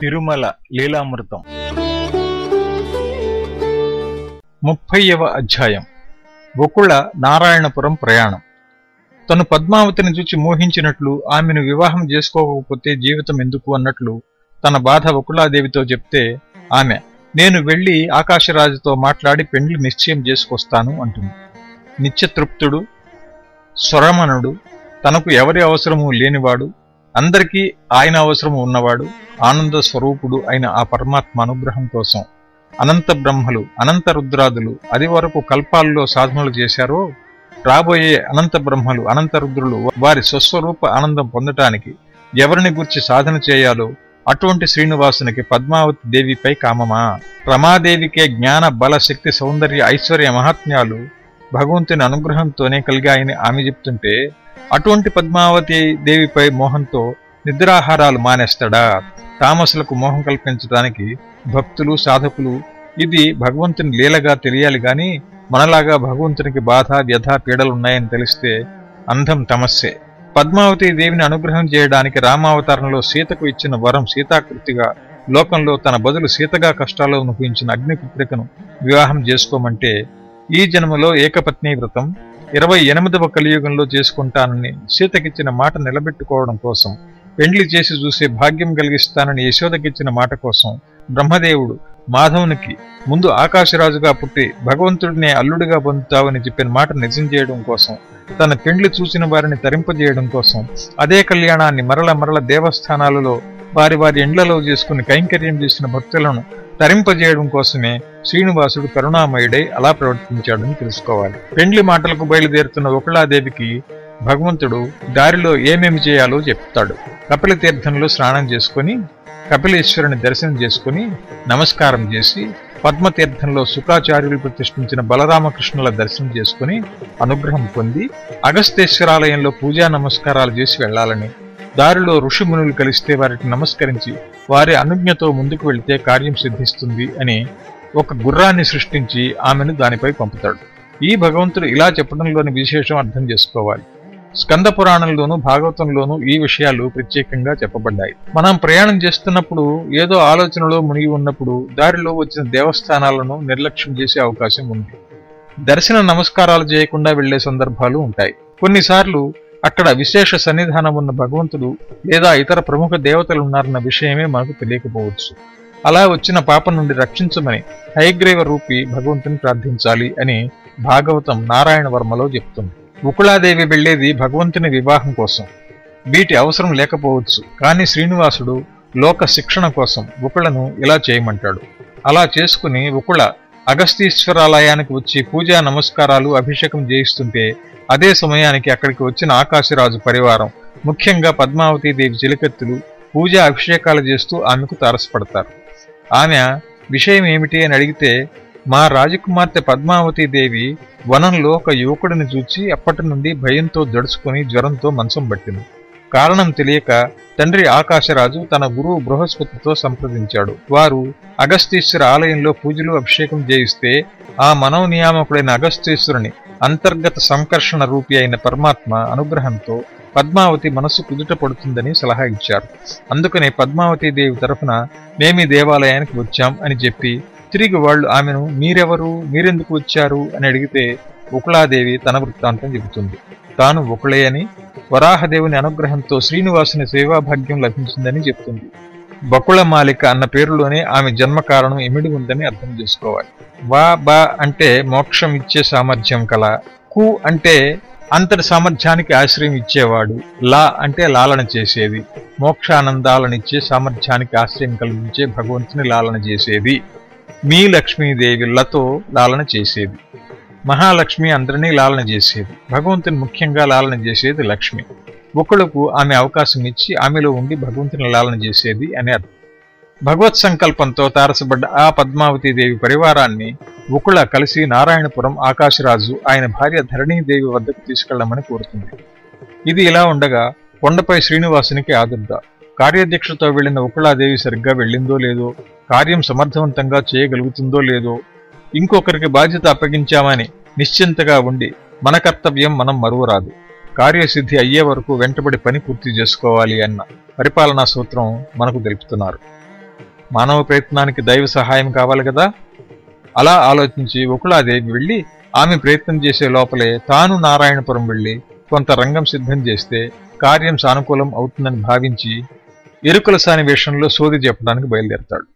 తిరుమల లీలామృతం. ముప్పైవ అధ్యాయం. బొకుళ నారాయణపురం ప్రయాణం. తను పద్మావతిని చూచి మోహించినట్లు ఆమెను వివాహం చేసుకోకపోతే జీవితం ఎందుకు అన్నట్లు తన బాధ బకుళాదేవితో చెప్తే ఆమె నేను వెళ్ళి ఆకాశరాజుతో మాట్లాడి పెండ్లి నిశ్చయం చేసుకొస్తాను అంటుంది. నిత్యతృప్తుడు స్వరమణుడు తనకు ఎవరి అవసరమూ లేనివాడు అందరికీ ఆయన అవసరం ఉన్నవాడు ఆనంద స్వరూపుడు అయిన ఆ పరమాత్మ అనుగ్రహం కోసం అనంత బ్రహ్మలు అనంత రుద్రాదులు అది వరకు కల్పాల్లో సాధనలు చేశారో రాబోయే అనంత బ్రహ్మలు అనంత రుద్రులు వారి స్వస్వరూప ఆనందం పొందటానికి ఎవరిని గురించి సాధన చేయాలో అటువంటి శ్రీనివాసునికి పద్మావతి దేవిపై కామమా? రమాదేవికే జ్ఞాన బల శక్తి సౌందర్య ఐశ్వర్య మహాత్మ్యాలు భగవంతుని అనుగ్రహంతోనే కలిగాయని ఆమె చెప్తుంటే అటువంటి పద్మావతి దేవిపై మోహంతో నిద్రాహారాలు మానేస్తాడా? తామసులకు మోహం కల్పించడానికి భక్తులు సాధకులు ఇది భగవంతుని లీలగా తెలియాలి గాని మనలాగా భగవంతునికి బాధ వ్యధ పీడలున్నాయని తెలిస్తే అంధం తమస్సే. పద్మావతి దేవిని అనుగ్రహం చేయడానికి రామావతారంలో సీతకు ఇచ్చిన వరం సీతాకృతిగా లోకంలో తన బదులు సీతగా కష్టాలు అనుభవించిన అగ్నిపుత్రికను వివాహం చేసుకోమంటే ఈ జన్మలో ఏకపత్ని వ్రతం ఇరవై ఎనిమిదవ కలియుగంలో చేసుకుంటానని సీతకిచ్చిన మాట నిలబెట్టుకోవడం కోసం పెండ్లి చేసి చూసే భాగ్యం కలిగిస్తానని యశోదకిచ్చిన మాట కోసం బ్రహ్మదేవుడు మాధవునికి ముందు ఆకాశరాజుగా పుట్టి భగవంతుడినే అల్లుడిగా పొందుతావని చెప్పిన మాట నిజం చేయడం కోసం తన పెండ్లి చూసిన వారిని తరింపజేయడం కోసం అదే కళ్యాణాన్ని మరల మరల దేవస్థానాలలో వారి వారి ఎండ్లలో చేసుకుని కైంకర్యం చేసిన భక్తులను తరింపజేయడం కోసమే శ్రీనివాసుడు కరుణామయుడై అలా ప్రవర్తించాడని తెలుసుకోవాలి. పెండ్లి మాటలకు బయలుదేరుతున్న ఒకళాదేవికి భగవంతుడు దారిలో ఏమేమి చేయాలో చెప్తాడు. కపిల తీర్థంలో స్నానం చేసుకుని కపిలేశ్వరుని దర్శనం చేసుకుని నమస్కారం చేసి పద్మతీర్థంలో శుకాచార్యులు ప్రతిష్ఠించిన బలరామకృష్ణుల దర్శనం చేసుకుని అనుగ్రహం పొంది అగస్తేశ్వరాలయంలో పూజా నమస్కారాలు చేసి వెళ్ళాలని దారిలో ఋషిమునులు కలిస్తే వారికి నమస్కరించి వారి అనుజ్ఞతో ముందుకు వెళితే కార్యం సిద్ధిస్తుంది అని ఒక గుర్రాన్ని సృష్టించి ఆమెను దానిపై పంపుతాడు. ఈ భగవంతుడు ఇలా చెప్పడంలోని విశేషం అర్థం చేసుకోవాలి. స్కంద పురాణంలోనూ భాగవతంలోనూ ఈ విషయాలు ప్రత్యేకంగా చెప్పబడ్డాయి. మనం ప్రయాణం చేస్తున్నప్పుడు ఏదో ఆలోచనలో మునిగి ఉన్నప్పుడు దారిలో వచ్చిన దేవస్థానాలను నిర్లక్ష్యం చేసే అవకాశం ఉంది. దర్శన నమస్కారాలు చేయకుండా వెళ్ళే సందర్భాలు ఉంటాయి. కొన్నిసార్లు అక్కడ విశేష సన్నిధానం ఉన్న భగవంతుడు లేదా ఇతర ప్రముఖ దేవతలు ఉన్నారన్న విషయమే మనకు తెలియకపోవచ్చు. అలా వచ్చిన పాపం నుండి రక్షించమని హయగ్రీవ రూపి భగవంతుని ప్రార్థించాలి అని భాగవతం నారాయణ వర్మలో చెప్తుంది. ఉకుళాదేవి వెళ్ళేది భగవంతుని వివాహం కోసం. వీటి అవసరం లేకపోవచ్చు. కానీ శ్రీనివాసుడు లోక శిక్షణ కోసం ఉకుళను ఇలా చేయమంటాడు. అలా చేసుకుని ఉకుళ అగస్తీశ్వరాలయానికి వచ్చి పూజా నమస్కారాలు అభిషేకం చేయిస్తుంటే అదే సమయానికి అక్కడికి వచ్చిన ఆకాశరాజు పరివారం ముఖ్యంగా పద్మావతీదేవి చిలికెత్తులు పూజా అభిషేకాలు చేస్తూ ఆమెకు తారసపడతారు. ఆమె విషయం ఏమిటి అని అడిగితే మా రాజకుమార్తె పద్మావతీదేవి వనంలో ఒక యువకుడిని చూచి అప్పటి నుండి భయంతో జడుచుకుని జ్వరంతో మంచం పట్టింది. కారణం తెలియక తండ్రి ఆకాశరాజు తన గురువు బృహస్పతితో సంప్రదించాడు. వారు అగస్తీశ్వర ఆలయంలో పూజలు అభిషేకం చేయిస్తే ఆ మనోనియామకుడైన అగస్తీశ్వరుని అంతర్గత సంకర్షణ రూపి అయిన పరమాత్మ అనుగ్రహంతో పద్మావతి మనస్సు కుదుట పడుతుందని సలహా ఇచ్చారు. అందుకనే పద్మావతి దేవి తరఫున మేమీ దేవాలయానికి వచ్చాం అని చెప్పి తిరిగి వాళ్ళు ఆమెను మీరెవరు? మీరెందుకు వచ్చారు? అని అడిగితే ఉకుళాదేవి తన వృత్తాంతం చెబుతుంది. తాను ఒకళే అని వరాహదేవుని అనుగ్రహంతో శ్రీనివాసుని సేవాభాగ్యం లభించిందని చెప్తుంది. బకుళ మాలిక అన్న పేరులోనే ఆమె జన్మ కారణం ఇమిడి ఉందని అర్థం చేసుకోవాలి. వా బా అంటే మోక్షం ఇచ్చే సామర్థ్యం కల. కు అంటే అంతటి సామర్థ్యానికి ఆశ్రయం ఇచ్చేవాడు. లా అంటే లాలన చేసేది. మోక్షానందాలనిచ్చే సామర్థ్యానికి ఆశ్రయం కలిగించే భగవంతుని లాలన చేసేది. మీ లక్ష్మీదేవి లతో లాలన చేసేది. మహాలక్ష్మి అందరినీ లాలన చేసేది. భగవంతుని ముఖ్యంగా లాలన చేసేది లక్ష్మి. ఒకళ్ళకు ఆమె అవకాశం ఇచ్చి ఆమెలో ఉండి భగవంతుని లాలన చేసేది అని అర్థం. భగవత్ సంకల్పంతో తారసబడ్డ ఆ పద్మావతీదేవి పరివారాన్ని ఒకళ్ళ కలిసి నారాయణపురం ఆకాశరాజు ఆయన భార్య ధరణీదేవి వద్దకు తీసుకెళ్ళమని కోరుతుంది. ఇది ఇలా ఉండగా కొండపై శ్రీనివాసునికి ఆదుర్ద. కార్యాధ్యక్షతో వెళ్ళిన ఒకళాదేవి సరిగ్గా వెళ్ళిందో లేదో కార్యం సమర్థవంతంగా చేయగలుగుతుందో లేదో ఇంకొకరికి బాధ్యత అప్పగించామని నిశ్చింతగా ఉండి మన కర్తవ్యం మనం మరువరాదు. కార్యసిద్ధి అయ్యే వరకు వెంటబడి పని పూర్తి చేసుకోవాలి అన్న పరిపాలనా సూత్రం మనకు తెలుపుతున్నారు. మానవ ప్రయత్నానికి దైవ సహాయం కావాలి కదా? అలా ఆలోచించి ఒకళాదేవి వెళ్ళి ఆమె ప్రయత్నం చేసే లోపలే తాను నారాయణపురం వెళ్ళి కొంత రంగం సిద్ధం చేస్తే కార్యం సానుకూలం అవుతుందని భావించి ఎరుకుల సాని వేషంలో సోది చెప్పడానికి బయలుదేరతాడు.